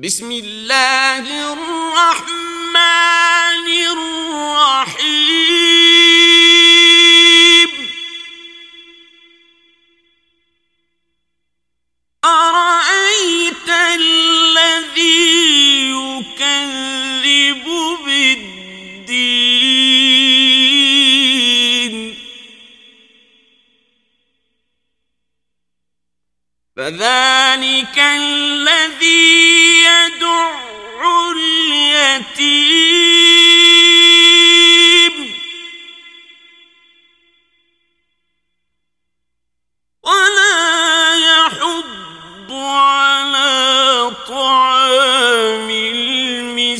بسم اللہ الرحمن الرحیم أرأيت الذي يكذب بالدين؟ فذلك الذي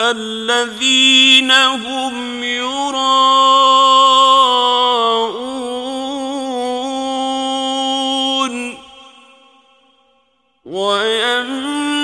الذين هم يراءون ويمنون